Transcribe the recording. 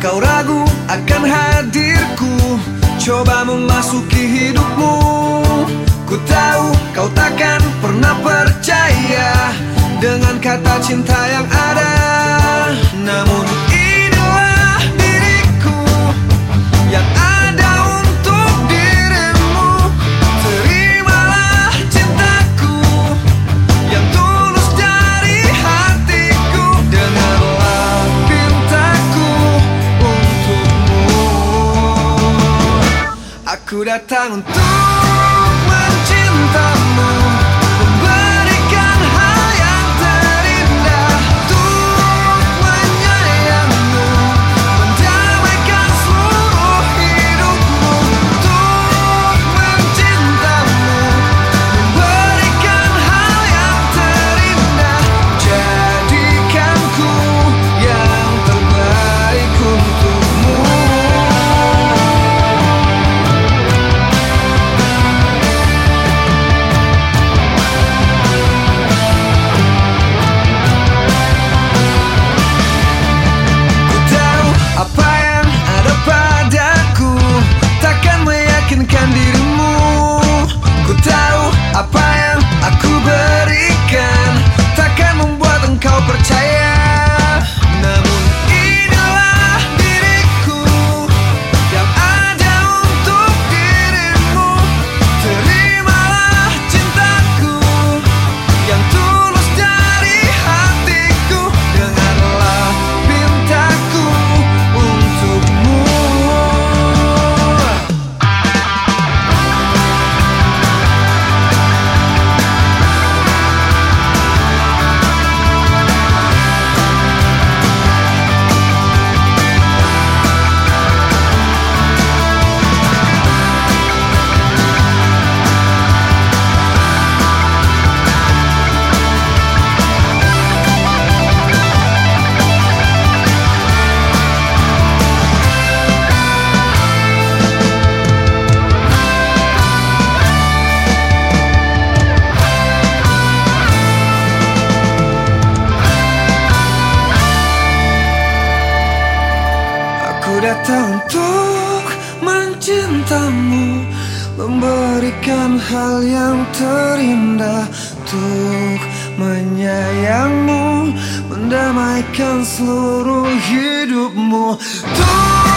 Kau ragu akan hadirku. Coba memasuki hidupmu. Ku tahu kau takkan pernah percaya Dengan kata cinta yang ada. Namun クラタウンと mencintamu Memberikan hal yang terindah Untuk menyayangmu Mendamaikan seluruh hidupmu. Untuk